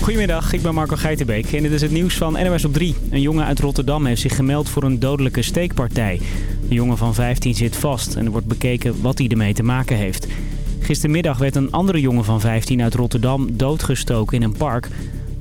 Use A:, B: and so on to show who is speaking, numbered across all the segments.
A: Goedemiddag, ik ben Marco Geitenbeek en dit is het nieuws van NOS op 3. Een jongen uit Rotterdam heeft zich gemeld voor een dodelijke steekpartij. De jongen van 15 zit vast en er wordt bekeken wat hij ermee te maken heeft. Gistermiddag werd een andere jongen van 15 uit Rotterdam doodgestoken in een park.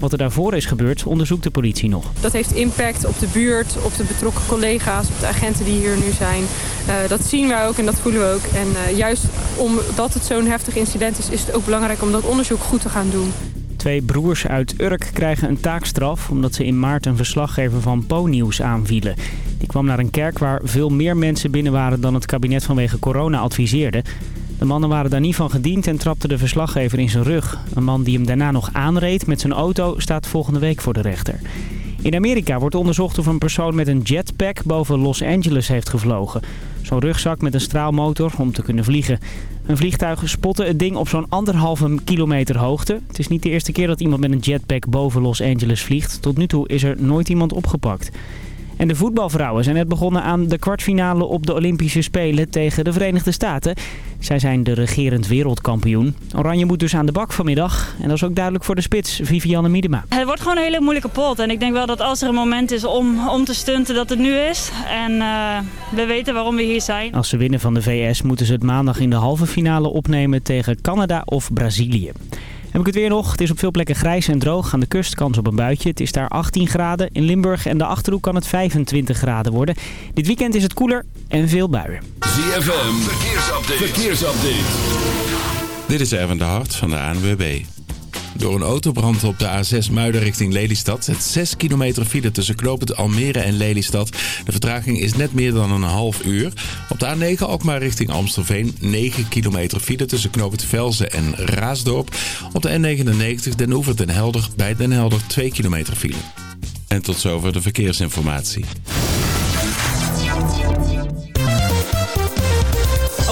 A: Wat er daarvoor is gebeurd, onderzoekt de politie nog.
B: Dat heeft impact op de buurt, op de betrokken collega's, op de agenten die hier nu zijn. Uh, dat zien wij ook en dat voelen we ook. En uh, juist omdat het zo'n heftig incident is, is het ook belangrijk om dat onderzoek goed te gaan doen.
A: Twee broers uit Urk krijgen een taakstraf omdat ze in maart een verslaggever van Po-nieuws aanvielen. Die kwam naar een kerk waar veel meer mensen binnen waren dan het kabinet vanwege corona adviseerde. De mannen waren daar niet van gediend en trapte de verslaggever in zijn rug. Een man die hem daarna nog aanreed met zijn auto staat volgende week voor de rechter. In Amerika wordt onderzocht of een persoon met een jetpack boven Los Angeles heeft gevlogen. Zo'n rugzak met een straalmotor om te kunnen vliegen. Een vliegtuig spotte het ding op zo'n anderhalve kilometer hoogte. Het is niet de eerste keer dat iemand met een jetpack boven Los Angeles vliegt. Tot nu toe is er nooit iemand opgepakt. En de voetbalvrouwen zijn net begonnen aan de kwartfinale op de Olympische Spelen tegen de Verenigde Staten. Zij zijn de regerend wereldkampioen. Oranje moet dus aan de bak vanmiddag. En dat is ook duidelijk voor de spits, Vivianne Miedema.
C: Het wordt gewoon een hele moeilijke pot. En ik denk wel dat als er een moment is om, om te stunten, dat het nu is. En uh, we weten waarom we hier zijn.
A: Als ze winnen van de VS moeten ze het maandag in de halve finale opnemen tegen Canada of Brazilië. Heb ik het weer nog. Het is op veel plekken grijs en droog. Aan de kust kans op een buitje. Het is daar 18 graden. In Limburg en de Achterhoek kan het 25 graden worden. Dit weekend is het koeler en veel buien.
D: ZFM, verkeersupdate. verkeersupdate.
E: Dit is Erwin de Hart van de ANWB. Door een autobrand op de A6 Muiden richting Lelystad. Het 6 kilometer file tussen Knopend Almere en Lelystad. De vertraging is net meer dan een half uur. Op de A9 Alkmaar richting Amstelveen. 9 kilometer file tussen Knopend Velzen en Raasdorp. Op de N99 Den Oever Den Helder bij Den Helder 2 kilometer file. En tot zover de verkeersinformatie.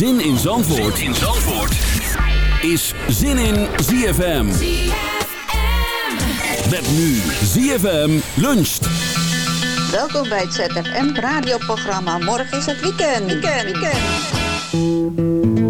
D: Zin in Zandvoort, in Zandvoort. is Zin in ZFM. Met nu ZFM luncht.
F: Welkom bij het ZFM radioprogramma. Morgen is het weekend. Weekend, weekend.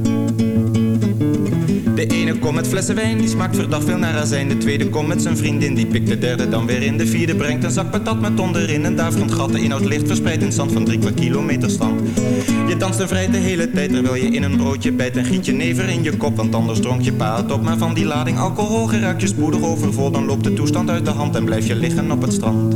G: Komt met flessen wijn, die smaakt verdacht veel naar azijn. De tweede komt met zijn vriendin, die pikt de derde dan weer in. De vierde brengt een zak patat met onderin een daverend gat. De inhoud licht verspreid in zand van drie kwart kilometer stand. Je danst en vrij de hele tijd terwijl je in een broodje bijt. En giet je never in je kop, want anders dronk je pa op. Maar van die lading alcohol geraakt je spoedig overvol. Dan loopt de toestand uit de hand en blijf je liggen op het strand.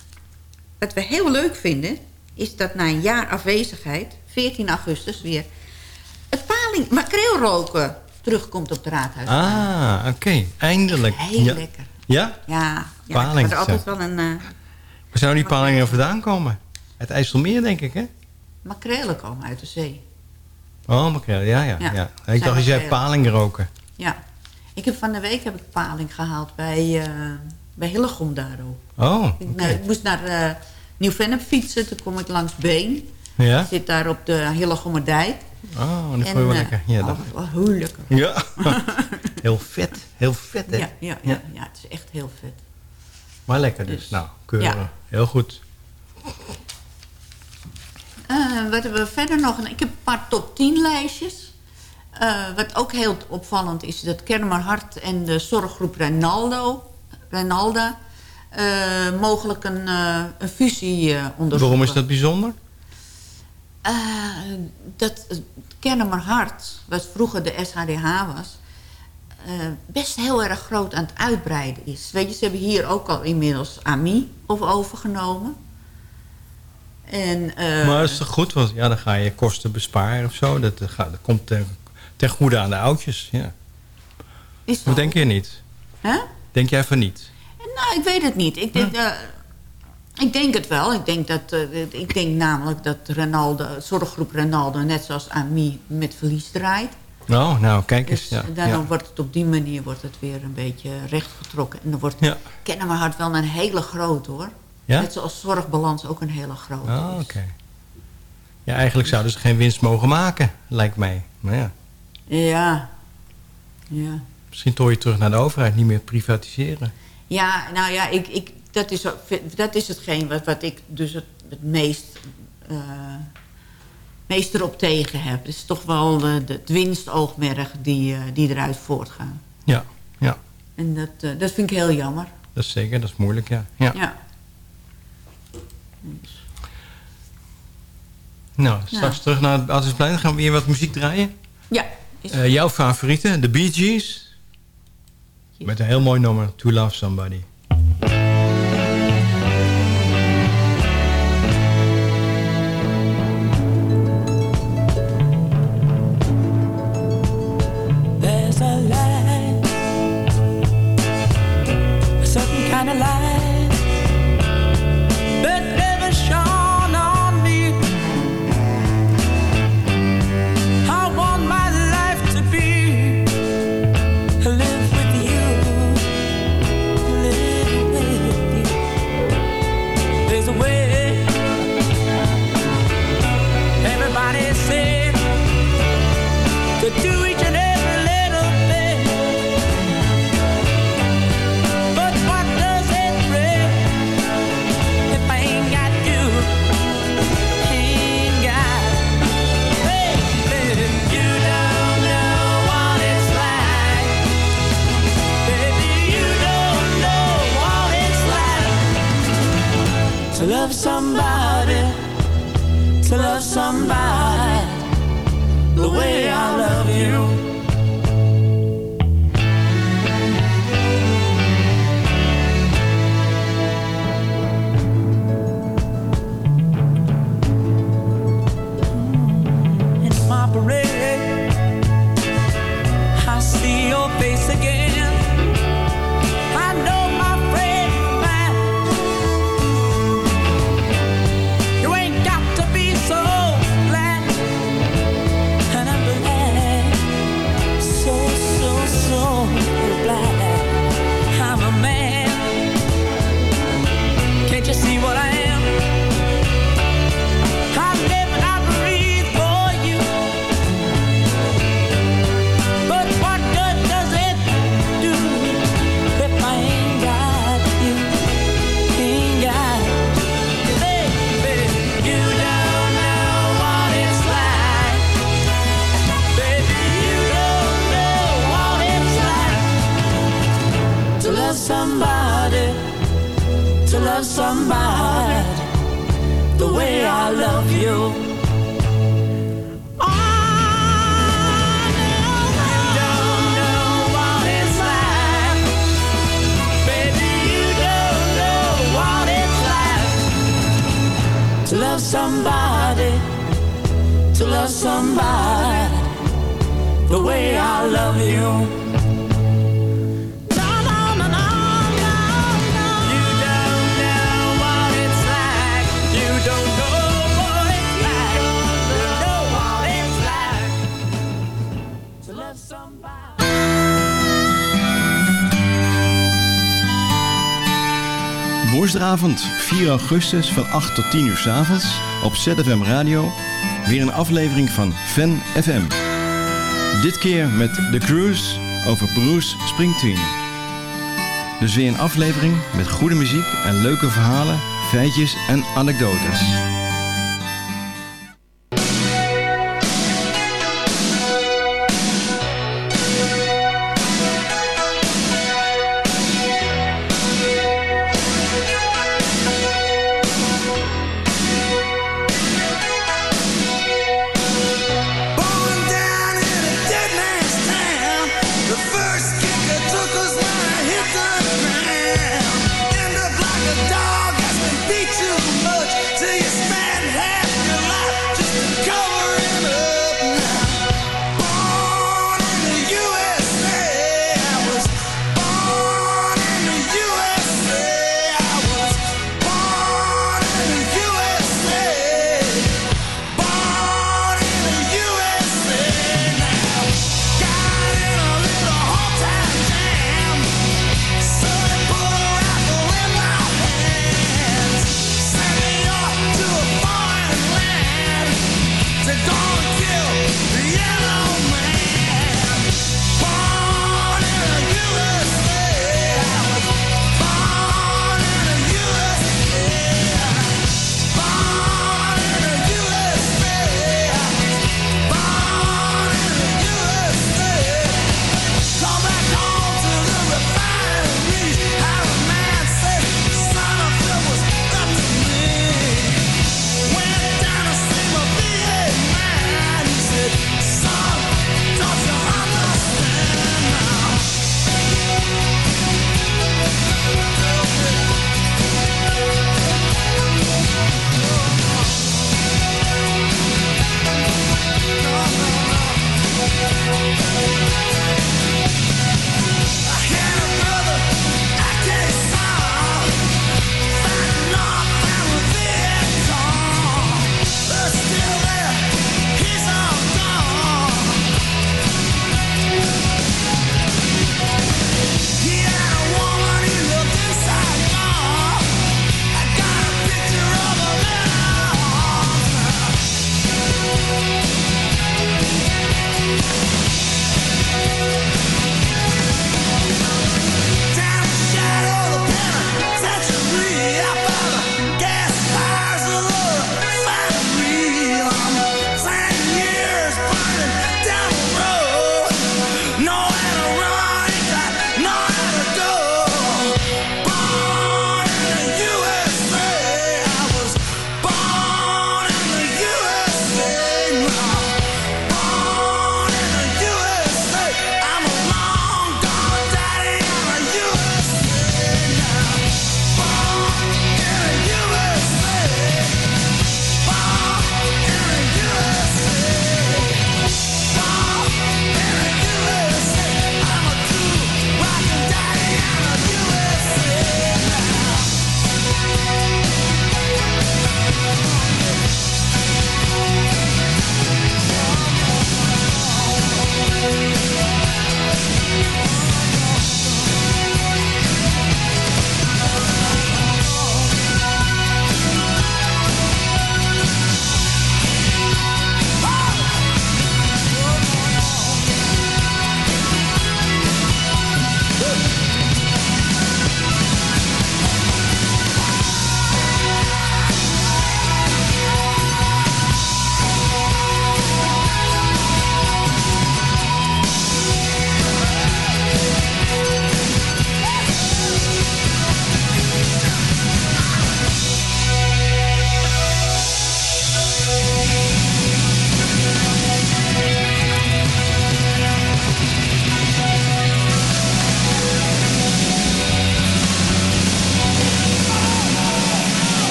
F: wat we heel leuk vinden... is dat na een jaar afwezigheid, 14 augustus weer... het paling makreelroken terugkomt op de raadhuis.
H: Ah, oké. Eindelijk.
F: Heel
H: ja.
F: lekker.
H: Ja?
F: Ja, ja
H: Paling,
F: er altijd wel een... eh
H: Waar zou die palingen vandaan komen? Uit IJsselmeer, denk ik, hè?
F: makrelen komen uit de zee.
H: Oh, makreel. Ja, ja.
F: Ja,
H: Ik dacht, je zei
F: makrelen.
H: paling roken.
F: Ja. Ik heb van de week heb ik paling gehaald bij, eh bij Hillegom daar ook.
H: Oh,
F: Ik, nou, ik moest naar eh Nieuw-Vennep fietsen. Toen kom ik langs Been.
H: Ja?
F: Ik zit daar op de Hillegomerdijk.
H: Oh, dat vond je wel
F: eh,
H: lekker. Ja,
F: oh,
H: dat...
F: oh, hoe lekker.
H: ja. heel vet. Heel vet, hè?
F: Ja, ja, ja, ja, het is echt heel vet.
H: Maar lekker dus.
F: Dus,
H: nou, keurig.
F: ja.
H: Heel goed.
F: Eh, wat hebben we verder nog? Ik heb een paar top 10 lijstjes. Wat ook heel opvallend is, dat Kermer Hart en de zorggroep Rinaldo, Rinalda... eh, mogelijk een, eh, een fusie eh onderzoeken.
H: Waarom is dat bijzonder?
F: Dat uh, Kennemer Hart, wat vroeger de SHDH was... best heel erg groot aan het uitbreiden is. Weet je, ze hebben hier ook al inmiddels AMI over overgenomen. En, eh,
H: maar dat is toch goed? Want ja, dan ga je kosten besparen of zo. Dat, dat komt ten, ten goede aan de oudjes. Ja.
F: is dat-
H: denk je niet?
F: Hè?
H: Denk jij van niet?
F: Nou, ik weet het niet. Ik denk, eh, ik denk het wel. Ik denk, dat, eh, ik denk namelijk dat Renaldo, zorggroep Renaldo... net zoals AMI met verlies draait.
H: Nou, nou, kijk eens.
F: Dus
H: Ja,
F: daarom
H: ja.
F: wordt het op die manier wordt het weer een beetje rechtgetrokken. En dan wordt
H: Ja.
F: Hart wel een hele grote hoor.
H: Ja?
F: Net zoals zorgbalans ook een hele grote
H: Oh,
F: is.
H: oké. Ja, eigenlijk zouden ze geen winst mogen maken, lijkt mij. Maar ja,
F: Ja. Ja.
H: Misschien toch je terug naar de overheid, niet meer privatiseren.
F: Ja, nou ja, ik, ik, dat, is, dat is hetgeen wat, wat ik dus het, het meest, eh, meest erop tegen heb. Het is toch wel de, de, het winstoogmerk die, eh, die eruit voortgaat.
H: Ja, ja,
F: En dat, eh, dat vind ik heel jammer.
H: dat is zeker. Dat is moeilijk, ja. ja.
F: Ja.
H: Nou, straks
F: Ja.
H: terug naar het Adhusplein. Dan gaan we weer wat muziek draaien.
F: Ja.
H: Eh, jouw favorieten, de Bee Gees. Met een heel mooi nummer, To Love Somebody.
I: Love somebody, to love somebody the way I love you. way I love you. You don't know what it's like. Baby, you don't know what it's like to love somebody, to love somebody the way I love you.
H: Woensdagavond 4 augustus van 8 tot 10 uur 's avonds op ZFM Radio. Weer een aflevering van Fan FM. Dit keer met The Cruise over Bruce Springsteen. Dus weer een aflevering met goede muziek en leuke verhalen, feitjes en anekdotes.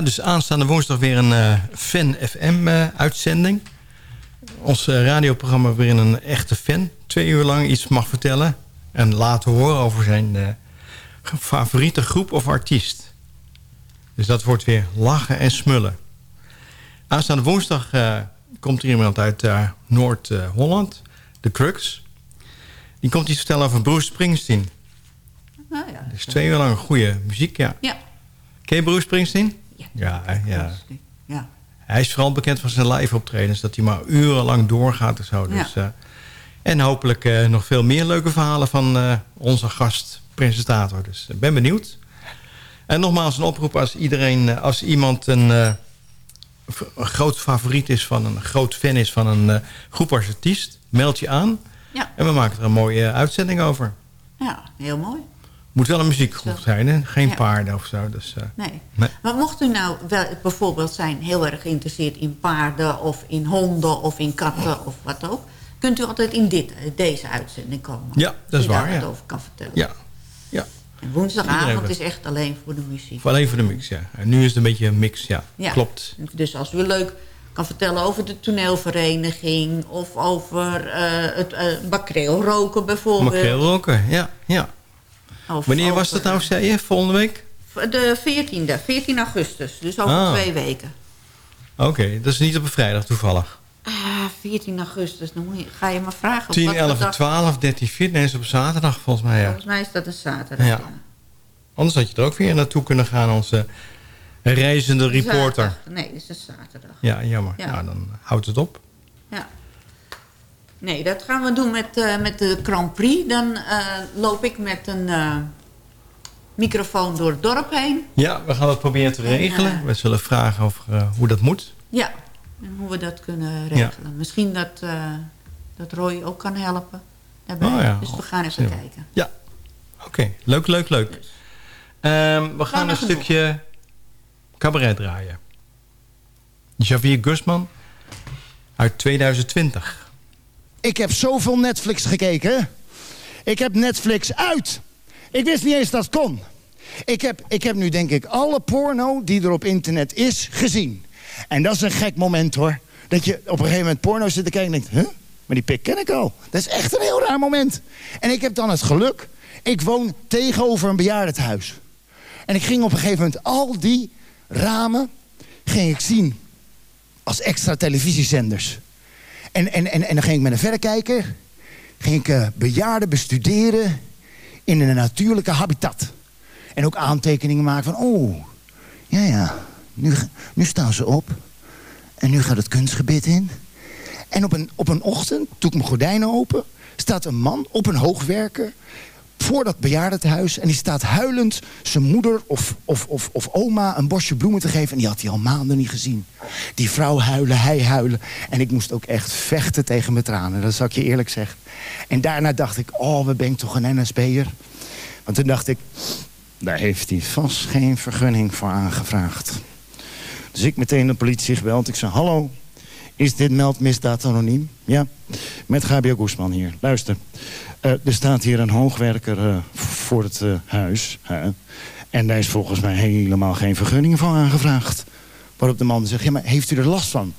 H: Ja, dus aanstaande woensdag weer een eh, Fan FM-uitzending. Ons eh, radioprogramma waarin een echte fan twee uur lang iets mag vertellen... en laten horen over zijn eh, favoriete groep of artiest. Dus dat wordt weer lachen en smullen. Aanstaande woensdag eh, komt er iemand uit eh, Noord-Holland, de Crux. Die komt iets vertellen over Bruce Springsteen.
F: Nou ja,
H: Dus twee uur lang goede muziek, ja.
F: Ja.
H: Ken je Bruce Springsteen? Ja. ja.
F: Ja.
H: Hij is vooral bekend van zijn live optredens. Dat hij maar urenlang doorgaat en zo. Dus, eh, en hopelijk eh, nog veel meer leuke verhalen van eh, onze gastpresentator. Dus ik ben benieuwd. En nogmaals een oproep als iedereen, als iemand een, groot favoriet is van een groot fan is van een groep als artiest, meld je aan.
F: Ja.
H: En we maken er een mooie uitzending over.
F: Ja, heel mooi.
H: Moet wel een muziekgroep zijn, hè? Geen
F: Ja.
H: paarden of zo. Dus, eh,
F: Nee.
H: nee.
F: Maar mocht u nou wel bijvoorbeeld zijn heel erg geïnteresseerd in paarden... of in honden of in katten of wat ook... kunt u altijd in dit, deze uitzending komen.
H: Ja, dat is waar, ja.
F: over kan vertellen.
H: Ja. ja.
F: En woensdagavond is echt alleen voor de muziek.
H: Voor alleen voor de mix, ja. En nu is het een beetje een mix, ja.
F: Ja.
H: Klopt.
F: Dus als u leuk kan vertellen over de toneelvereniging... of over eh, het uh, makreel roken bijvoorbeeld.
H: Makreel roken, ja. ja. Wanneer was dat nou, zei je? Volgende week?
F: De 14e, 14 augustus. Dus over
H: Ah.
F: twee weken.
H: Oké, dat is niet op een vrijdag toevallig.
F: Ah, 14 augustus. Dan je, ga je maar vragen. op
H: 10,
F: wat
H: 11,
F: dag-
H: 12, 13, 14. Nee, is op zaterdag volgens mij, ja.
F: Volgens mij is dat een zaterdag.
H: ja. Anders had je er ook weer naartoe kunnen gaan, onze reizende reporter.
F: Zaterdag. Nee, dat is een zaterdag.
H: Ja, jammer.
F: Ja.
H: Nou, dan houdt het op.
F: Nee, dat gaan we doen met, eh, met de Grand Prix. Dan eh, loop ik met een eh, microfoon door het dorp heen.
H: Ja, we gaan dat proberen te regelen. we zullen vragen over eh, hoe dat moet.
F: Ja, en hoe we dat kunnen regelen. Misschien dat, dat Roy ook kan helpen. Daarbij.
H: Oh ja.
F: Dus we gaan even kijken.
H: Ja, oké. Leuk, leuk, leuk. Ehm, we gaan een stukje cabaret draaien. Javier Guzman uit 2020.
J: Ik heb zoveel Netflix gekeken. Ik heb Netflix uit. Ik wist niet eens dat het kon. Ik heb, ik heb nu denk ik alle porno die er op internet is gezien. En dat is een gek moment hoor. Dat je op een gegeven moment porno zit te kijken en denkt... Huh? Maar die pik ken ik al. Dat is echt een heel raar moment. En ik heb dan het geluk... Ik woon tegenover een bejaardentehuis. En ik ging op een gegeven moment al die ramen... ging ik zien als extra televisiezenders. En, en, en, en dan ging ik met een verrekijker... ging ik eh, bejaarden bestuderen in een natuurlijke habitat. En ook aantekeningen maken van... oh, ja ja, nu, nu staan ze op. En nu gaat het kunstgebit in. En op een, op een ochtend, doe ik mijn gordijnen open... staat een man op een hoogwerker voor dat bejaardentehuis... en die staat huilend zijn moeder of, of, of, of oma een bosje bloemen te geven... en die had hij al maanden niet gezien. Die vrouw huilen, hij huilen. En ik moest ook echt vechten tegen mijn tranen, dat zal ik je eerlijk zeggen. En daarna dacht ik, oh, wat ben ik toch een NSB'er. Want toen dacht ik, daar heeft hij vast geen vergunning voor aangevraagd. Dus ik meteen de politie gebeld. Ik zei, hallo, is dit meldmisdaad anoniem? Ja, met Gabriel Guzman hier. Luister, er staat hier een hoogwerker eh, voor het eh, huis. en daar is volgens mij helemaal geen vergunning voor aangevraagd. Waarop de man zegt, ja, maar heeft u er last van?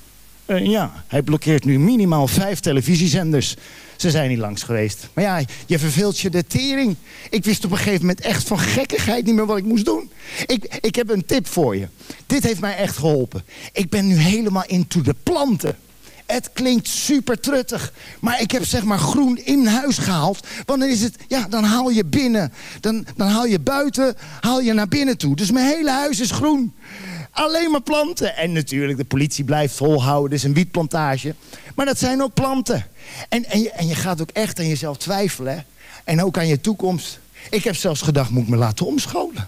J: Eh, ja, hij blokkeert nu minimaal vijf televisiezenders. Ze zijn niet langs geweest. Maar ja, je verveelt je de tering. Ik wist op een gegeven moment echt van gekkigheid niet meer wat ik moest doen. Ik, ik heb een tip voor je. Dit heeft mij echt geholpen. Ik ben nu helemaal into de planten. Het klinkt super truttig. Maar ik heb zeg maar groen in huis gehaald. Want dan is het, ja, dan haal je binnen. Dan, dan haal je buiten, haal je naar binnen toe. Dus mijn hele huis is groen. Alleen maar planten. En natuurlijk, de politie blijft volhouden. Het is een wietplantage. Maar dat zijn ook planten. En, en, je, en je gaat ook echt aan jezelf twijfelen. En ook aan je toekomst. Ik heb zelfs gedacht, moet ik me laten omscholen?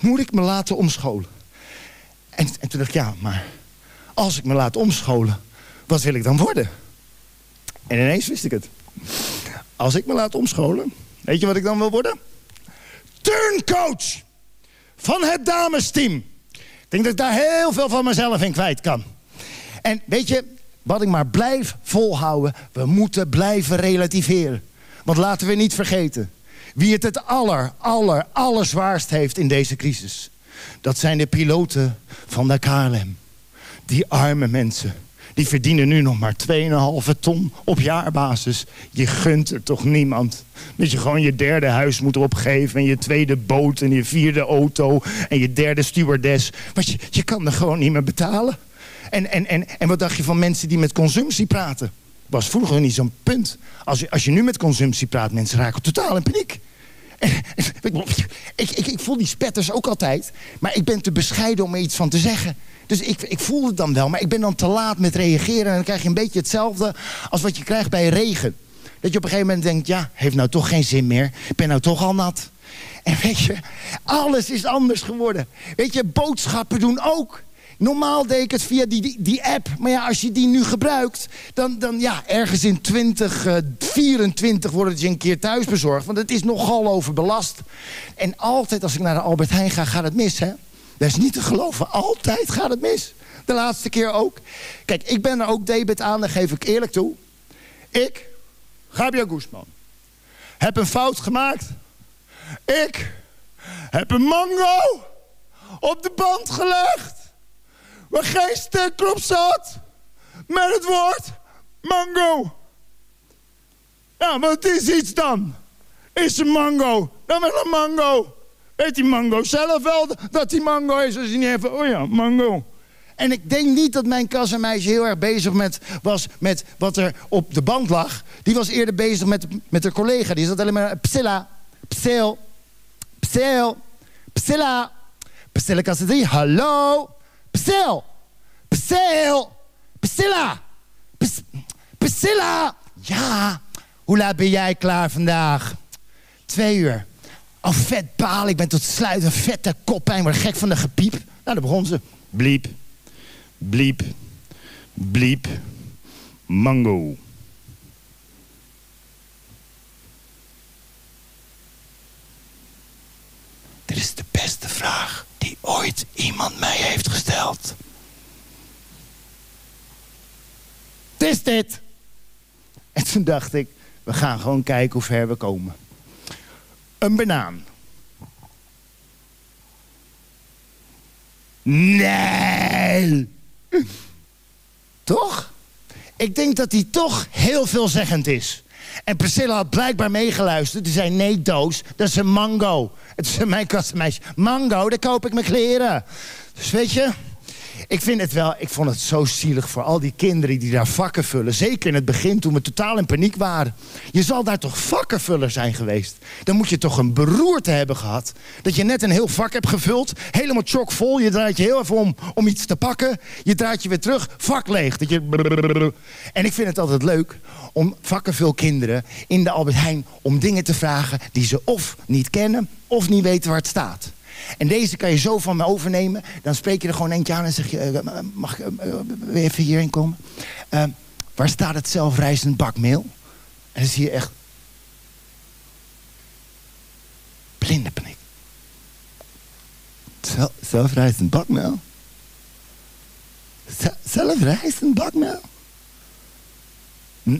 J: Moet ik me laten omscholen? En, en toen dacht ik, ja, maar als ik me laat omscholen, wat wil ik dan worden? En ineens wist ik het. Als ik me laat omscholen, weet je wat ik dan wil worden? Turncoach van het damesteam. Ik denk dat ik daar heel veel van mezelf in kwijt kan. En weet je, wat ik maar blijf volhouden, we moeten blijven relativeren. Want laten we niet vergeten, wie het het aller, aller, allerzwaarst heeft in deze crisis. Dat zijn de piloten van de KLM. Die arme mensen. Die verdienen nu nog maar 2,5 ton op jaarbasis. Je gunt er toch niemand. Dat je gewoon je derde huis moet opgeven. En je tweede boot en je vierde auto. En je derde stewardess. Want je, kan er gewoon niet meer betalen. En, en, en, en wat dacht je van mensen die met consumptie praten? Was vroeger niet zo'n punt. Als je, als je nu met consumptie praat, mensen raken totaal in paniek. Ik, ik, ik voel die spetters ook altijd. Maar ik ben te bescheiden om er iets van te zeggen. Dus ik, ik voel het dan wel. Maar ik ben dan te laat met reageren. En dan krijg je een beetje hetzelfde als wat je krijgt bij regen. Dat je op een gegeven moment denkt... ja, heeft nou toch geen zin meer. Ik ben nou toch al nat. En weet je, alles is anders geworden. Weet je, boodschappen doen ook. Normaal deed ik het via die, die, die app. Maar ja, als je die nu gebruikt, dan, dan ja, ergens in 2024 wordt het je een keer thuis bezorgd. Want het is nogal overbelast. En altijd als ik naar de Albert Heijn ga, gaat het mis, hè? Dat is niet te geloven. Altijd gaat het mis. De laatste keer ook. Kijk, ik ben er ook debet aan, daar geef ik eerlijk toe. Ik, Gabriel Guzman, heb een fout gemaakt. Ik heb een mango op de band gelegd. Waar geen sticker op zat. Met het woord mango. Ja, wat is iets dan? Is een mango. Dan wel een mango. Weet die mango zelf wel dat die mango is als hij niet even... Oh ja, mango. En ik denk niet dat mijn kassenmeisje heel erg bezig met, was met wat er op de band lag. Die was eerder bezig met, met haar collega. Die zat alleen maar... Psilla, psil, psil, psilla. 3, hallo. Psil, psil. Ps- Priscilla! Ja, hoe laat ben jij klaar vandaag? Twee uur. Oh, vet baal. Ik ben tot sluiten. Vette koppijn. Word gek van de gepiep. Nou, daar begon ze. Bliep. Bliep. Bliep. Mango. Dit is de beste vraag die ooit iemand mij heeft gesteld. Het is dit. En toen dacht ik, we gaan gewoon kijken hoe ver we komen. Een banaan. Nee. Toch? Ik denk dat die toch heel veelzeggend is. En Priscilla had blijkbaar meegeluisterd. Die zei, nee Doos, dat is een mango. Het is mijn kastenmeisje. Mango, daar koop ik mijn kleren. Dus weet je, ik vind het wel, ik vond het zo zielig voor al die kinderen die daar vakken vullen. Zeker in het begin toen we totaal in paniek waren. Je zal daar toch vakkenvuller zijn geweest. Dan moet je toch een beroerte hebben gehad. Dat je net een heel vak hebt gevuld. Helemaal chockvol. Je draait je heel even om om iets te pakken. Je draait je weer terug. Vak leeg. Dat je... En ik vind het altijd leuk om vakkenvulkinderen in de Albert Heijn... om dingen te vragen die ze of niet kennen of niet weten waar het staat. En deze kan je zo van me overnemen. Dan spreek je er gewoon eentje aan en zeg je... eh, mag ik eh, je even hierheen komen? Eh, waar staat het zelfrijzend bakmeel? En dan zie je echt... Blinde paniek. Zel- zelfrijzend bakmeel? Ze- Zelfrijzend bakmeel?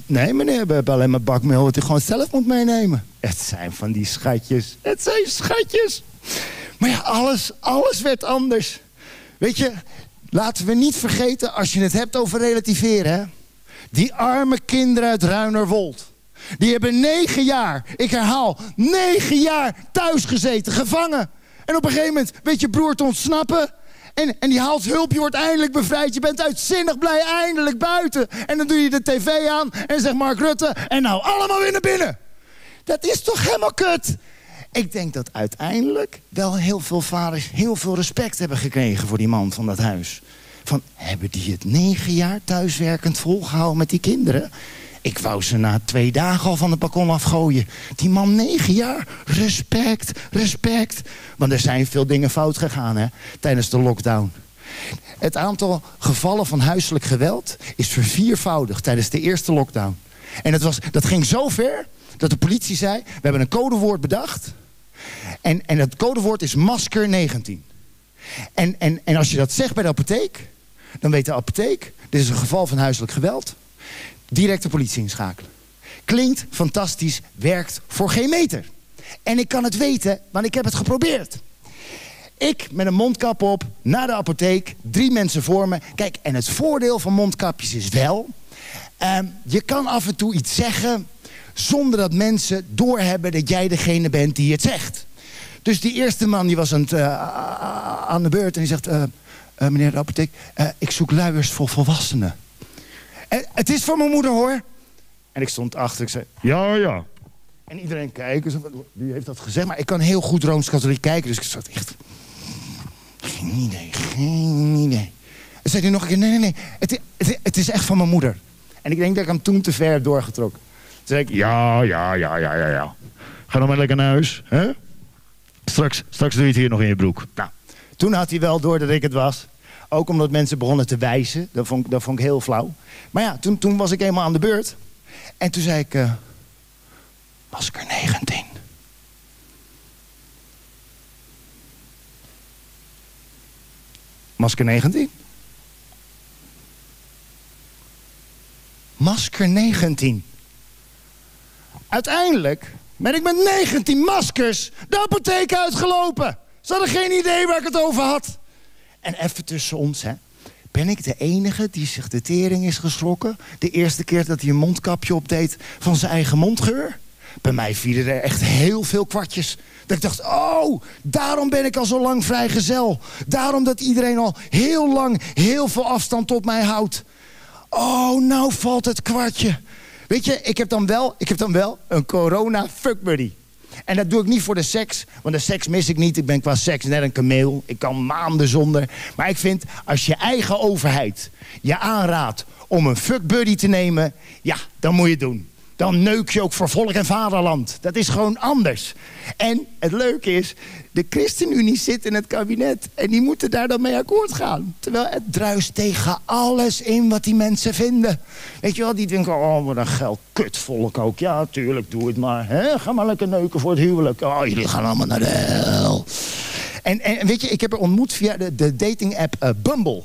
J: Nee, meneer, we hebben alleen maar bakmeel wat u gewoon zelf moet meenemen. Het zijn van die schatjes. Het zijn schatjes. Maar ja, alles, alles werd anders. Weet je, laten we niet vergeten, als je het hebt over relativeren... Hè? die arme kinderen uit Ruinerwold... die hebben negen jaar, ik herhaal, negen jaar thuis gezeten, gevangen. En op een gegeven moment weet je broer te ontsnappen... En, en die haalt hulp, je wordt eindelijk bevrijd. Je bent uitzinnig blij, eindelijk buiten. En dan doe je de tv aan en zegt Mark Rutte... en nou, allemaal weer naar binnen. Dat is toch helemaal kut? Ik denk dat uiteindelijk wel heel veel vaders heel veel respect hebben gekregen voor die man van dat huis. Van, hebben die het negen jaar thuiswerkend volgehouden met die kinderen? Ik wou ze na twee dagen al van het balkon afgooien. Die man negen jaar. Respect, respect. Want er zijn veel dingen fout gegaan hè, tijdens de lockdown. Het aantal gevallen van huiselijk geweld is verviervoudigd tijdens de eerste lockdown. En het was, dat ging zo ver dat de politie zei... we hebben een codewoord bedacht. En, en dat codewoord is masker 19. En, en, en als je dat zegt bij de apotheek... dan weet de apotheek, dit is een geval van huiselijk geweld... direct de politie inschakelen. Klinkt fantastisch, werkt voor geen meter. En ik kan het weten, want ik heb het geprobeerd. Ik met een mondkap op, naar de apotheek, drie mensen voor me. Kijk, en het voordeel van mondkapjes is wel... ehm, je kan af en toe iets zeggen zonder dat mensen doorhebben dat jij degene bent die het zegt. Dus die eerste man die was aan, het, eh, aan de beurt en die zegt... eh, eh, meneer de apotheek, ik zoek luiers voor volwassenen. En het is van mijn moeder hoor. En ik stond achter, ik zei, ja, ja. En iedereen kijkt, zo, wie heeft dat gezegd? Maar ik kan heel goed Rooms-Katholiek kijken, dus ik zat echt... Geen idee, geen idee. En zei hij nog een keer, nee, nee, nee, het, het, het is echt van mijn moeder. En ik denk dat ik hem toen te ver heb doorgetrokken. Toen zei ik, ja, ja, ja, ja, ja, ja. Ga dan maar lekker naar huis, hè? Straks, straks doe je het hier nog in je broek. Nou, toen had hij wel door dat ik het was. Ook omdat mensen begonnen te wijzen. Dat vond, ik- dat vond ik heel flauw. Maar ja, toen, toen was ik eenmaal aan de beurt. En toen zei ik... eh, masker 19. Masker 19? Masker 19. Uiteindelijk ben ik met 19 maskers de apotheek uitgelopen. Ze hadden geen idee waar ik het over had. En even tussen ons, hè. Ben ik de enige die zich de tering is geschrokken? De eerste keer dat hij een mondkapje opdeed van zijn eigen mondgeur? Bij mij vielen er echt heel veel kwartjes. Dat ik dacht, oh, daarom ben ik al zo lang vrijgezel. Daarom dat iedereen al heel lang heel veel afstand tot mij houdt. Oh, nou valt het kwartje. Weet je, ik heb dan wel, ik heb dan wel een corona fuckbuddy. En dat doe ik niet voor de seks, want de seks mis ik niet. Ik ben qua seks net een kameel. Ik kan maanden zonder. Maar ik vind, als je eigen overheid je aanraadt om een fuckbuddy te nemen... ja, dan moet je het doen. Dan neuk je ook voor volk en vaderland. Dat is gewoon anders. En het leuke is, de ChristenUnie zit in het kabinet. En die moeten daar dan mee akkoord gaan. Terwijl het druist tegen alles in wat die mensen vinden. Weet je wel, die denken, oh wat een geld kutvolk ook. Ja, tuurlijk, doe het maar. Ga maar lekker neuken voor het huwelijk. Oh, jullie gaan allemaal naar de hel. En, en weet je, ik heb er ontmoet via de, de dating app eh, Bumble.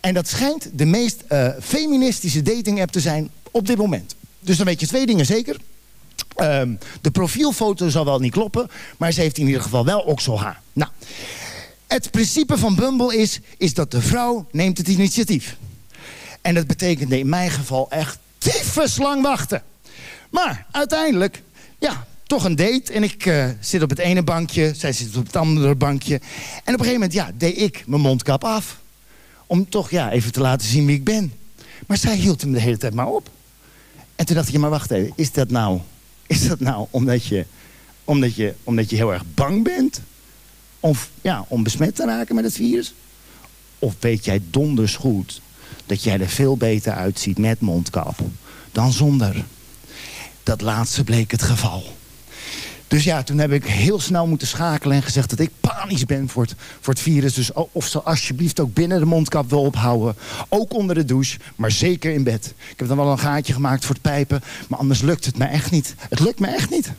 J: En dat schijnt de meest eh, feministische dating app te zijn op dit moment. Dus dan weet je twee dingen zeker. Ehm, de profielfoto zal wel niet kloppen, maar ze heeft in ieder geval wel okselhaar. Nou, het principe van Bumble is, is dat de vrouw neemt het initiatief. En dat betekende in mijn geval echt tyfus lang wachten. Maar uiteindelijk, ja, toch een date. En ik eh, zit op het ene bankje, zij zit op het andere bankje. En op een gegeven moment, ja, deed ik mijn mondkap af. Om toch, ja, even te laten zien wie ik ben. Maar zij hield hem de hele tijd maar op. En toen dacht ik, maar wacht even, is dat nou, is dat nou omdat, je, omdat, je, omdat je heel erg bang bent? Of ja, om besmet te raken met het virus? Of weet jij donders goed dat jij er veel beter uitziet met mondkap dan zonder? Dat laatste bleek het geval. Dus ja, toen heb ik heel snel moeten schakelen en gezegd dat ik panisch ben voor het, voor het virus. Dus of ze alsjeblieft ook binnen de mondkap wil ophouden. Ook onder de douche, maar zeker in bed. Ik heb dan wel een gaatje gemaakt voor het pijpen, maar anders lukt het me echt niet. Het lukt me echt niet.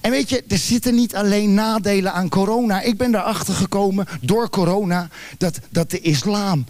J: En weet je, er zitten niet alleen nadelen aan corona. Ik ben erachter gekomen door corona dat, dat de islam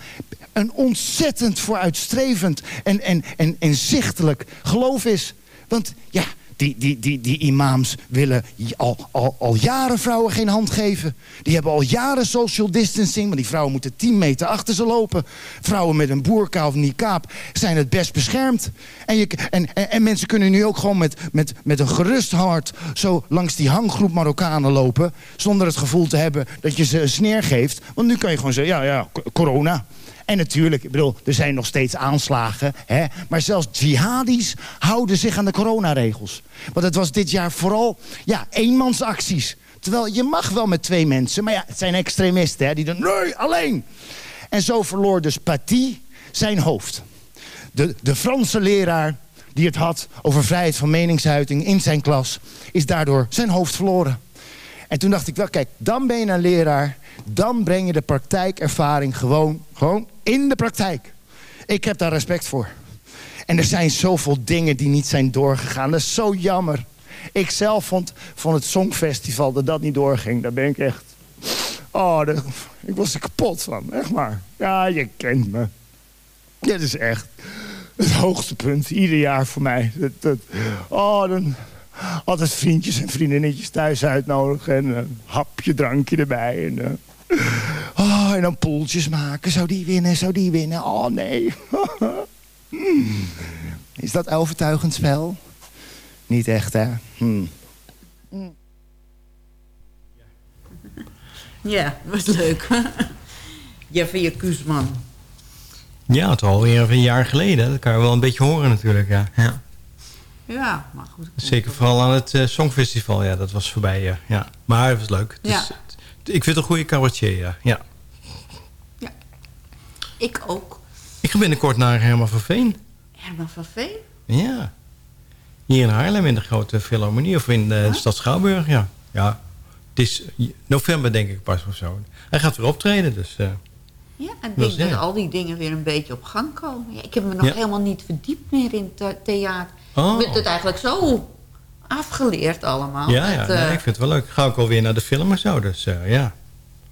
J: een ontzettend vooruitstrevend en, en, en, en zichtelijk geloof is. Want ja, die, die, die, die imams willen al, al, al jaren vrouwen geen hand geven. Die hebben al jaren social distancing. Want die vrouwen moeten 10 meter achter ze lopen. Vrouwen met een boerka of niqab zijn het best beschermd. En, je, en, en, en mensen kunnen nu ook gewoon met, met, met een gerust hart... zo langs die hanggroep Marokkanen lopen... zonder het gevoel te hebben dat je ze een sneer geeft. Want nu kan je gewoon zeggen, ja, ja, co- corona... En natuurlijk, ik bedoel, er zijn nog steeds aanslagen. Hè? Maar zelfs jihadis houden zich aan de coronaregels. Want het was dit jaar vooral ja, eenmansacties. Terwijl je mag wel met twee mensen. Maar ja, het zijn extremisten. Hè? Die doen, nee, alleen. En zo verloor dus Paty zijn hoofd. De, de Franse leraar die het had over vrijheid van meningsuiting in zijn klas... is daardoor zijn hoofd verloren. En toen dacht ik wel, kijk, dan ben je een leraar. Dan breng je de praktijkervaring gewoon, gewoon in de praktijk. Ik heb daar respect voor. En er zijn zoveel dingen die niet zijn doorgegaan. Dat is zo jammer. Ik zelf vond van het Songfestival dat dat niet doorging. Daar ben ik echt... Oh, ik was er kapot van. Echt maar. Ja, je kent me. Dit is echt het hoogste punt. Ieder jaar voor mij. Dat, dat, oh, dan altijd vriendjes en vriendinnetjes thuis uitnodigen. En een hapje, drankje erbij. En, eh, Oh, en dan poeltjes maken. Zou die winnen? Zou die winnen? Oh, nee. Is dat overtuigend spel? Niet echt, hè? Hm.
F: Ja, dat was leuk. Jeffrey Kuzman.
H: Ja, het is alweer een jaar geleden. Dat kan je wel een beetje horen natuurlijk, ja. ja.
F: Ja, maar goed.
H: Zeker vooral aan het eh, Songfestival. Ja, dat was voorbij, ja. ja. Maar het was leuk. Het
F: Ja.
H: is- het- ik vind een goede cabaretier, ja. ja.
F: Ik ook.
H: Ik ga binnenkort naar Herman van Veen.
F: Herman van Veen?
H: Ja. Hier in Haarlem in de grote Philharmonie. Of in de stad Schouwburg, ja. Ja. Het is november denk ik pas of zo. Hij gaat weer optreden, dus... eh,
F: Ja, ik denk dat al die dingen weer een beetje op gang komen. Ja, ik heb me nog
H: Ja.
F: helemaal niet verdiept meer in the- theater.
H: Oh.
F: Ik ben het eigenlijk zo afgeleerd allemaal.
H: ja, ja nee,
F: eh,
H: ik vind het wel leuk. Ik ga ook alweer naar de film en zo, dus eh, ja.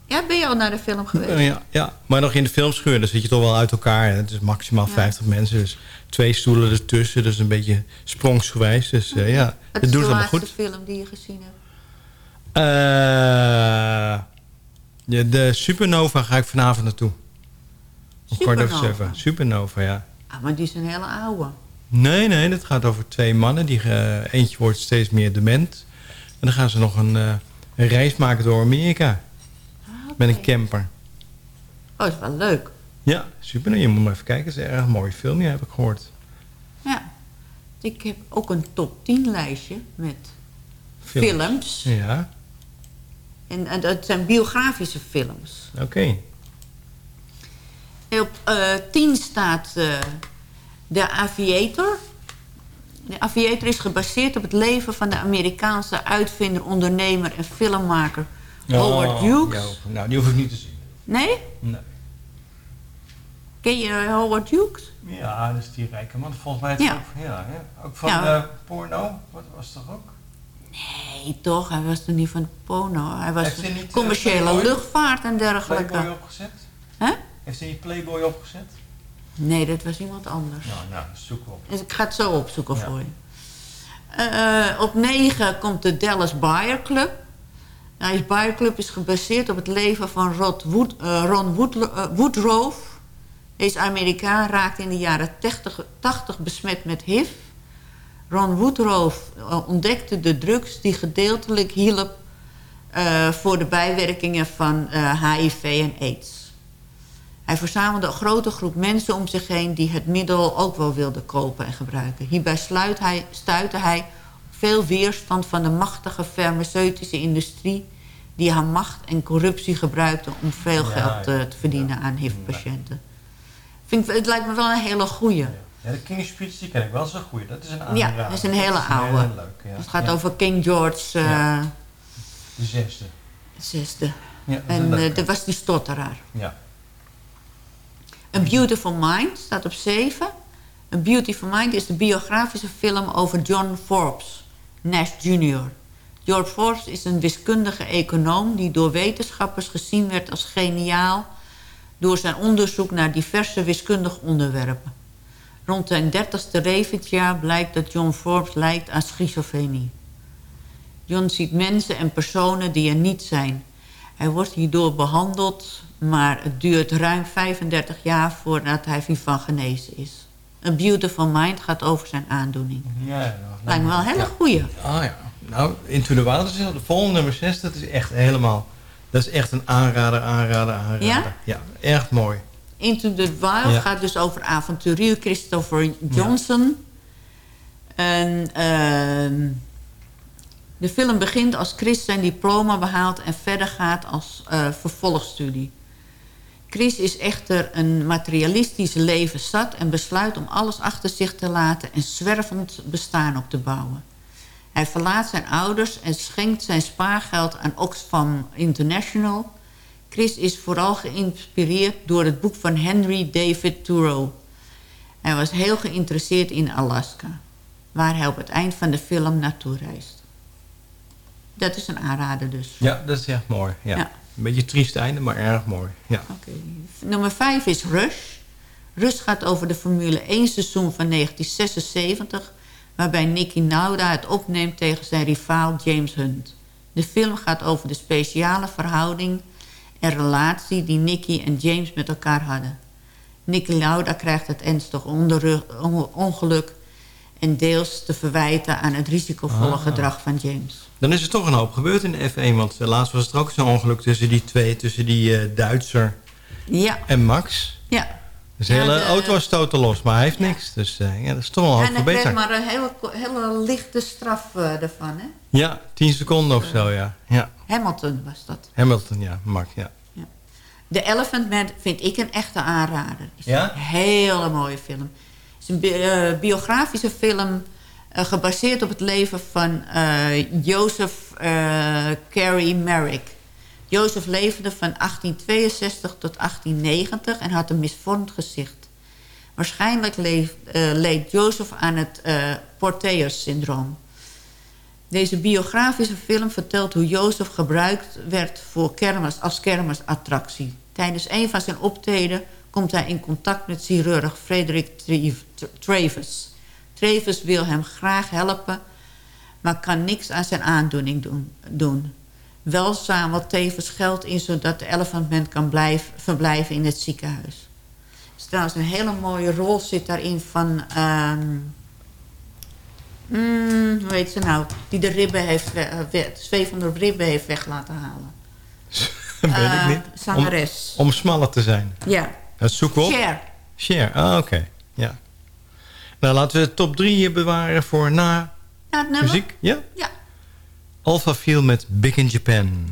F: ja, ben je al naar de film geweest?
H: Ja. Ja, maar nog in de filmschuur, dan zit je toch wel uit elkaar. Het is maximaal
F: Ja.
H: 50 mensen, dus twee stoelen ertussen. Dus een beetje sprongsgewijs. Dus eh, ja,
F: Wat
H: het
F: is
H: doet
F: de
H: allemaal
F: laatste
H: goed.
F: film die je gezien hebt?
H: De Supernova ga ik vanavond naartoe. Om kwart over
F: Supernova?
H: zeven. Supernova, ja.
F: Ah, maar die is een hele oude.
H: Nee, nee, dat gaat over twee mannen. Die, eh, eentje wordt steeds meer dement. En dan gaan ze nog een, eh, een reis maken door Amerika. Met een camper.
F: Oh, dat is wel leuk.
H: Ja, super. Je moet maar even kijken. Het is een erg mooie film, ja, heb ik gehoord.
F: Ja. Ik heb ook een top 10 lijstje met films.
H: Ja,
F: En, en dat zijn biografische films.
H: oké.
F: En op eh 10 staat eh The Aviator. De Aviator is gebaseerd op het leven van de Amerikaanse uitvinder, ondernemer en filmmaker Howard Hughes.
H: Ja, nou, die hoef ik niet te zien.
F: Nee?
H: Nee.
F: Ken je Howard Hughes?
H: Ja, dat is die rijke man. Volgens mij
F: Ja.
H: ook, ja, ja. ook van
F: Ja.
H: eh, porno. Wat was toch ook?
F: Nee, toch? Hij was er niet van porno. Hij was
H: Heeft hij niet, eh,
F: commerciële
H: Playboy?
F: luchtvaart en dergelijke.
H: Playboy opgezet?
F: Hè?
H: Heeft hij niet Playboy opgezet?
F: Nee, dat was iemand anders.
H: Nou, nou, zoek op.
F: Dus ik ga het zo opzoeken
H: Ja.
F: voor je. Eh, op 9 komt de Dallas Buyer Club. Nou, die Buyer Club is gebaseerd op het leven van Rod Wood, eh, Ron Woodlo- eh, Woodroof. Deze Amerikaan raakte in de jaren 80, 80 besmet met HIV. Ron Woodroof eh, ontdekte de drugs die gedeeltelijk hielp eh, voor de bijwerkingen van eh, HIV en AIDS. Hij verzamelde een grote groep mensen om zich heen... die het middel ook wel wilden kopen en gebruiken. Hierbij sluit hij, stuitte hij op veel weerstand van de machtige farmaceutische industrie... die haar macht en corruptie gebruikte om veel
H: Ja,
F: geld eh, te verdienen aan HIV-patiënten. Vind ik, het lijkt me wel een hele goeie.
H: Ja, de King Speech die ken ik wel zo goed. Dat is een
F: Ja,
H: aanrader.
F: dat is een hele oude.
H: heel leuk, ja.
F: Het gaat
H: Ja.
F: over King George
H: Ja. De zesde.
F: zesde.
H: Ja,
F: en eh, dat was die stotteraar.
H: Ja.
F: A Beautiful Mind staat op 7. A Beautiful Mind is de biografische film over John Forbes, Nash Jr. George Forbes is een wiskundige econoom die door wetenschappers gezien werd als geniaal door zijn onderzoek naar diverse wiskundige onderwerpen. Rond zijn dertigste levensjaar blijkt dat John Forbes lijkt aan schizofrenie. John ziet mensen en personen die er niet zijn. Hij wordt hierdoor behandeld, maar het duurt ruim 35 jaar voordat hij hiervan genezen is. A Beautiful Mind gaat over zijn aandoening.
H: Ja, ja,
F: Lijkt me wel een hele
H: ja.
F: goeie.
H: Ah ja. Nou, Into the Wild is de volgende nummer 6. Dat is echt helemaal... Dat is echt een aanrader, aanrader, aanrader.
F: Ja?
H: Ja, echt mooi.
F: Into the Wild
H: Ja.
F: gaat dus over avonturier Christopher Johnson. En, ehm, de film begint als Chris zijn diploma behaalt... en verder gaat als eh, vervolgstudie. Chris is echter een materialistisch leven zat... en besluit om alles achter zich te laten... en zwervend bestaan op te bouwen. Hij verlaat zijn ouders en schenkt zijn spaargeld aan Oxfam International... Chris is vooral geïnspireerd door het boek van Henry David Thoreau. Hij was heel geïnteresseerd in Alaska, waar hij op het eind van de film naartoe reist. Dat is een aanrader dus.
H: Ja, dat is echt mooi. Ja.
F: Ja.
H: Een beetje triest einde, maar erg mooi. Ja.
F: Nummer 5 is Rush. Rush gaat over de Formule 1 seizoen van 1976... waarbij Nicky Nauda het opneemt tegen zijn rivaal James Hunt. De film gaat over de speciale verhouding en relatie die Nicky en James met elkaar hadden. Nicky Lauda krijgt het ernstig ongeluk... en deels te verwijten aan het risicovolle
H: Ah.
F: gedrag van James.
H: Dan is er toch een hoop gebeurd in de F1. Want eh, laatst was er ook zo'n ongeluk tussen die twee. Tussen die eh, Duitser
F: Ja,
H: en Max.
F: ja.
H: Dus de
F: Ja,
H: hele
F: de-
H: auto was totaal los. Maar hij heeft niks. Dus eh, ja, dat is toch wel een hoop
F: en hij kreeg maar een hele, hele lichte straf eh, ervan, hè?
H: Ja, 10 seconden of zo, ja. ja.
F: Hamilton was dat.
H: Hamilton, ja. Max, ja.
F: The Elephant Man vind ik een echte aanrader. Is
H: Ja?
F: Een hele mooie film. Het is een bi- biografische film gebaseerd op het leven van eh, Joseph eh, Carey Merrick. Joseph leefde van 1862 tot 1890 en had een misvormd gezicht. Waarschijnlijk eh, leed Joseph aan het eh Porteus-syndroom. Deze biografische film vertelt hoe Jozef gebruikt werd voor kermis, als kermisattractie. Tijdens een van zijn optreden komt hij in contact met chirurg Frederik Trev- Travis. Travis wil hem graag helpen, maar kan niks aan zijn aandoening doen. doen. Wel zamelt Travis geld in zodat de Elephant Man kan blijven, verblijven in het ziekenhuis. Is trouwens een hele mooie rol zit daarin van... ehm, Mm, hoe heet ze nou? Die de ribben heeft, eh, de ribben heeft weg laten halen.
H: Weet
F: Eh,
H: ik niet.
F: zangeres.
H: Om, om smaller te zijn.
F: Ja.
H: Dat zoeken we op.
F: Cher.
H: Cher, ah, oké. Nou, laten we de top 3 bewaren voor na muziek. Ja?
F: Ja.
H: Alpha Feel met Big in Japan.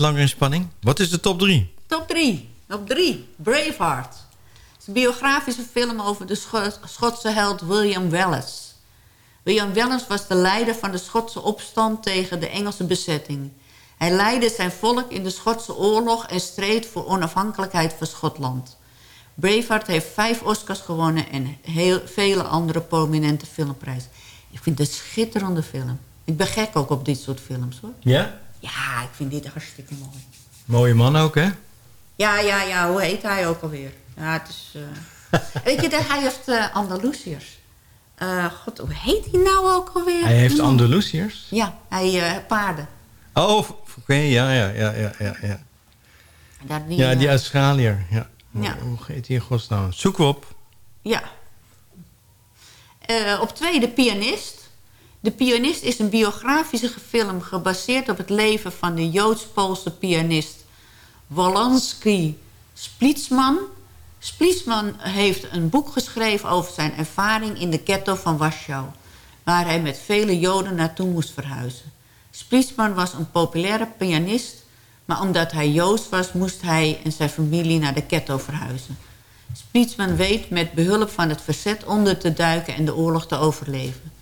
H: Niet langer in spanning. Wat is de top 3?
F: Top 3. Op 3. Braveheart. Het is een biografische film over de Scho- Schotse held William Wallace. William Wallace was de leider van de Schotse opstand tegen de Engelse bezetting. Hij leidde zijn volk in de Schotse oorlog en streed voor onafhankelijkheid van Schotland. Braveheart heeft vijf Oscars gewonnen en heel vele andere prominente filmprijzen. Ik vind het een schitterende film. Ik ben gek ook op dit soort films hoor.
H: Ja?
F: Ja, ik vind dit hartstikke mooi.
H: Mooie man ook, hè?
F: Ja, ja, ja, hoe heet hij ook alweer? Ja, het is... eh, Weet je, hij heeft uh, Andalusiërs. Eh, God, hoe heet hij nou ook alweer?
H: Hij heeft
F: Hmm.
H: Andalusiërs.
F: Ja, hij eh paarden.
H: Oh, oké, ja, ja, ja, ja, ja. Ja,
F: Daar die,
H: ja die
F: eh,
H: Australiër. Ja.
F: Ja.
H: Hoe heet hij in godsnaam? Zoeken we op.
F: Ja. Eh, op twee, De Pianist. De Pianist is een biografische film gebaseerd op het leven van de Joods-Poolse pianist Wolanski Splitsman. Splitsman heeft een boek geschreven over zijn ervaring in de ghetto van Warschau, waar hij met vele Joden naartoe moest verhuizen. Splitsman was een populaire pianist, maar omdat hij Joods was, moest hij en zijn familie naar de ghetto verhuizen. Splitsman weet met behulp van het verzet onder te duiken en de oorlog te overleven.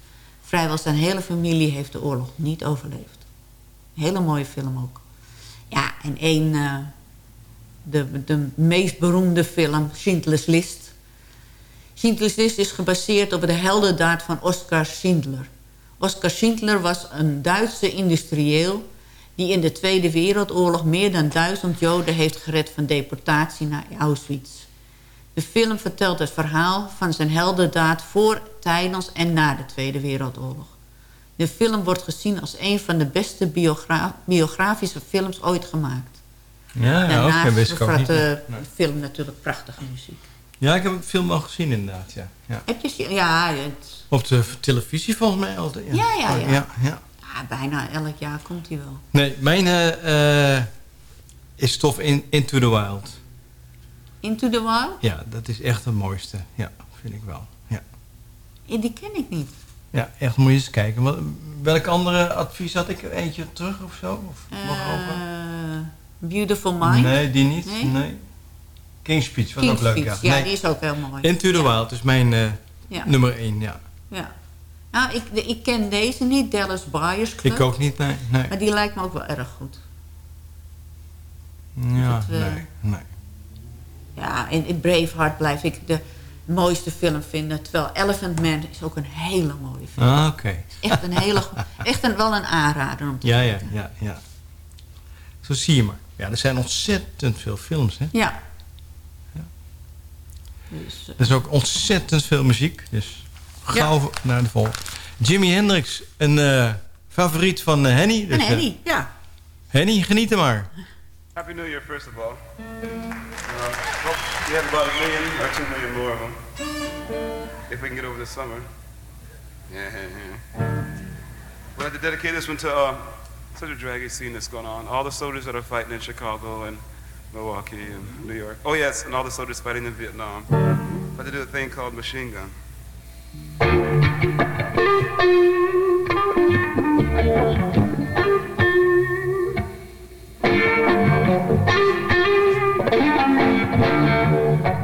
F: Vrijwel zijn hele familie heeft de oorlog niet overleefd. Hele mooie film ook. Ja, en één, eh, de, de meest beroemde film, Schindler's List. Schindler's List is gebaseerd op de heldendaad van Oskar Schindler. Oskar Schindler was een Duitse industrieel... die in de Tweede Wereldoorlog meer dan duizend Joden heeft gered van deportatie naar Auschwitz. De film vertelt het verhaal van zijn heldendaad voor, tijdens en na de Tweede Wereldoorlog. De film wordt gezien als een van de beste biogra- biografische films ooit gemaakt.
H: Ja, ja
F: Daarnaast
H: wist ik niet.
F: de
H: Nee.
F: film natuurlijk prachtige muziek.
H: Ja, ik heb het film al gezien inderdaad, ja. ja.
F: Heb je Ja, het,
H: Op de televisie volgens mij altijd. Ja,
F: Ja, ja, ja.
H: ja, ja.
F: ja, bijna elk jaar komt hij wel.
H: Nee, mijn eh, eh, is tof in, Into the Wild.
F: Into the Wild?
H: Ja, dat is echt het mooiste. Ja, vind ik wel. Ja,
F: Die ken ik niet.
H: ja echt moet je eens kijken. Wat, welk andere advies had ik? Eentje terug of zo? Of nog over?
F: Eh, Beautiful Mind?
H: Nee, die niet.
F: Nee?
H: Nee. King's Speech was
F: King's
H: ook leuk,
F: Speech,
H: ja.
F: ja,
H: Nee.
F: die is ook heel mooi.
H: Into the Wild is mijn eh,
F: Ja.
H: nummer één, ja.
F: Ja. Nou, ik, ik ken deze niet, Dallas Buyers Club.
H: Ik ook niet, nee. nee.
F: Maar die lijkt me ook wel erg goed.
H: Ja,
F: het, eh,
H: nee, nee.
F: Ja, en in Braveheart blijf ik de mooiste film vinden. Terwijl Elephant Man is ook een hele mooie film.
H: Ah, oké.
F: Echt een hele echt een, wel een aanrader om te
H: Ja, ja, ja, ja. Zo zie je maar. Ja, er zijn ontzettend veel films, hè.
F: Ja. Dus, eh,
H: Er is ook ontzettend veel muziek. Dus gauw naar de volgende. Jimi Hendrix, een eh, favoriet van eh, Henny. Dus,
F: en Henny, ja.
H: Henny, geniet er maar.
K: Happy New Year, first of all. Uh, hope you have about a million or two million more of them if we can get over the summer. Yeah, yeah, yeah. We'd like to dedicate this one to uh, such a draggy scene that's going on. All the soldiers that are fighting in Chicago and Milwaukee and New York. Oh, yes, and all the soldiers fighting in Vietnam. But they do a thing called machine gun.
F: Thank you.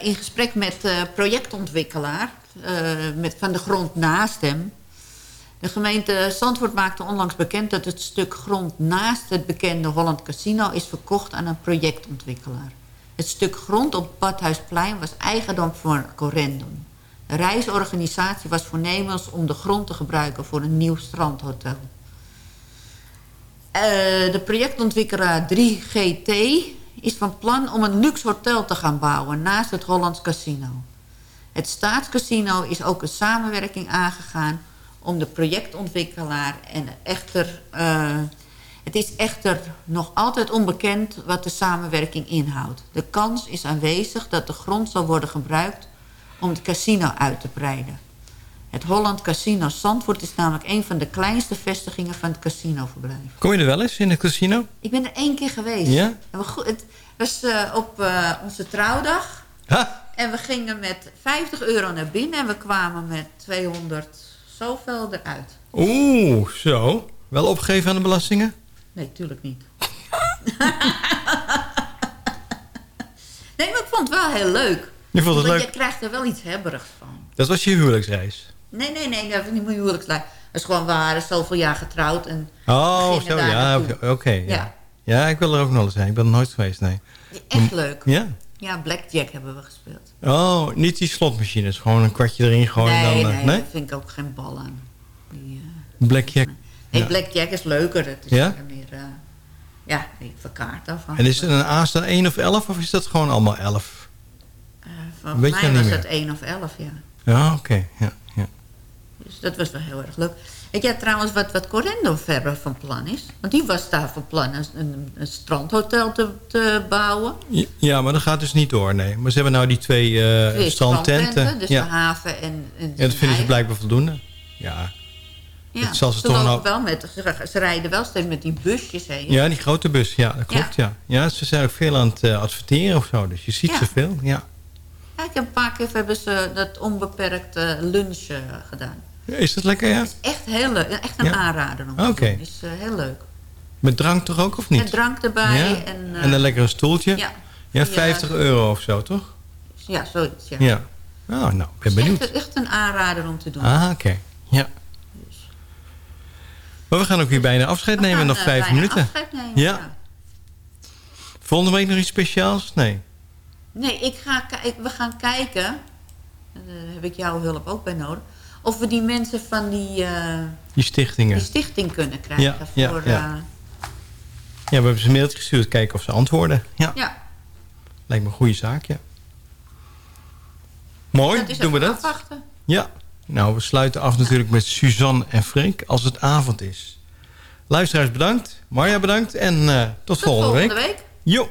F: In gesprek met de projectontwikkelaar eh, met, van de grond naast hem. De gemeente Zandvoort maakte onlangs bekend dat het stuk grond naast het bekende Holland Casino is verkocht aan een projectontwikkelaar. Het stuk grond op Badhuisplein was eigendom van Corendon. De reisorganisatie was voornemens om de grond te gebruiken voor een nieuw strandhotel. Eh, de projectontwikkelaar 3GT is van plan om een luxe hotel te gaan bouwen naast het Hollands Casino. Het Staatscasino is ook een samenwerking aangegaan om de projectontwikkelaar en echter... eh, het is echter nog altijd onbekend wat de samenwerking inhoudt. De kans is aanwezig dat de grond zal worden gebruikt om het casino uit te breiden. Het Holland Casino Zandvoort is namelijk een van de kleinste vestigingen van het casinoverblijf.
H: Kom je er wel eens in het casino?
F: Ik ben er één keer geweest.
H: Ja?
F: En we Het was eh, op eh, onze trouwdag. En we gingen met 50 euro naar binnen en we kwamen met 200 zoveel eruit.
H: Oeh, zo. Wel opgegeven aan de belastingen?
F: Nee, tuurlijk niet. nee, maar ik vond het wel heel leuk.
H: Je vond het
F: Want
H: leuk?
F: je krijgt er wel iets hebberigs van.
H: Dat was je huwelijksreis.
F: Nee, nee, nee, dat was niet mijn huwelijkslijn. Dat is gewoon, we waren zoveel jaar getrouwd. En
H: Oh, zo, ja, oké. ja.
F: Ja.
H: ja. ik wil er ook nog eens zijn. Ik ben er nooit geweest, nee.
F: Echt leuk.
H: Ja?
F: Ja, Blackjack hebben we gespeeld.
H: Oh, niet die slotmachines. Gewoon een kwartje erin gooien
F: nee,
H: dan...
F: nee,
H: eh, nee?
F: daar vind ik ook geen bal aan. Die, eh,
H: Blackjack.
F: nee,
H: Ja.
F: Blackjack is leuker. Het is
H: Ja?
F: meer, eh, ja, ik verkaart daarvan.
H: En is het een A's dan 1 of 11 of is dat gewoon allemaal 11?
F: Van
H: weet je
F: mij was het 1 of 11, ja.
H: Ja, oké. Ja.
F: Dus dat was wel heel erg leuk. Weet jij trouwens wat, wat Correndo verder van plan is? Want die was daar van plan een, een, een strandhotel te, te bouwen.
H: Ja, maar dat gaat dus niet door, nee. Maar ze hebben nou die twee eh
F: Twee
H: strandtenten.
F: Dus
H: ja.
F: de haven en... en
H: ja, dat vinden ze blijkbaar voldoende. Ja.
F: Ja,
H: zal ze
F: ze,
H: toch
F: lopen
H: nou...
F: wel met, ze, rijden wel steeds met die busjes heen.
H: Ja, die grote bus, ja, dat klopt, ja. ja. ze zijn ook veel aan het eh, adverteren of zo, dus je ziet
F: Ja.
H: ze veel, ja.
F: Ja, ik heb een paar keer hebben ze dat onbeperkt eh, lunch gedaan.
H: Is dat lekker, ja?
F: Echt heel leuk. Echt een
H: Ja.
F: aanrader
H: Oké.
F: doen. Is eh, heel leuk.
H: Met drank toch ook, of niet?
F: Met drank erbij.
H: ja?
F: En, eh,
H: en een lekkere stoeltje?
F: Ja.
H: Ja,
F: Ja.
H: 50 euro of zo, toch?
F: Ja, zoiets. Ja.
H: Ja. Oh, nou, ik ben benieuwd.
F: Echt, echt een aanrader om te doen.
H: Ah, oké. Ja. Maar we gaan ook weer bijna afscheid
F: We
H: nemen,
F: gaan,
H: nog
F: eh,
H: vijf
F: bijna
H: minuten.
F: afscheid nemen,
H: ja. Volgende week nog iets speciaals? Nee.
F: Nee, ik ga, ik, we gaan kijken. En Daar heb ik jouw hulp ook bij nodig. Of we die mensen van die, eh,
H: Die stichtingen.
F: die stichting kunnen krijgen.
H: Ja, ja,
F: voor,
H: ja.
F: eh,
H: Ja, we hebben ze een mailtje gestuurd, kijken of ze antwoorden. Ja,
F: ja.
H: lijkt me een goede zaak, ja. Mooi,
F: Dat
H: doen we dat?
F: afwachten.
H: Ja. Nou, we sluiten af natuurlijk met Suzanne en Freek als het avond is. Luisteraars bedankt, Marja bedankt en eh, tot, volgende,
F: volgende
H: week.
F: week.
H: Jo.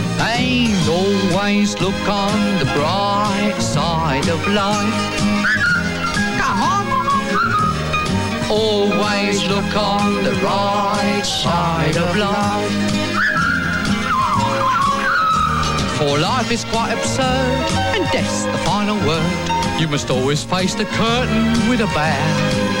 L: And always look on the bright side of life. Come on. Always look on the right side of life. For life is quite absurd, and death's the final word. You must always face the curtain with a bow.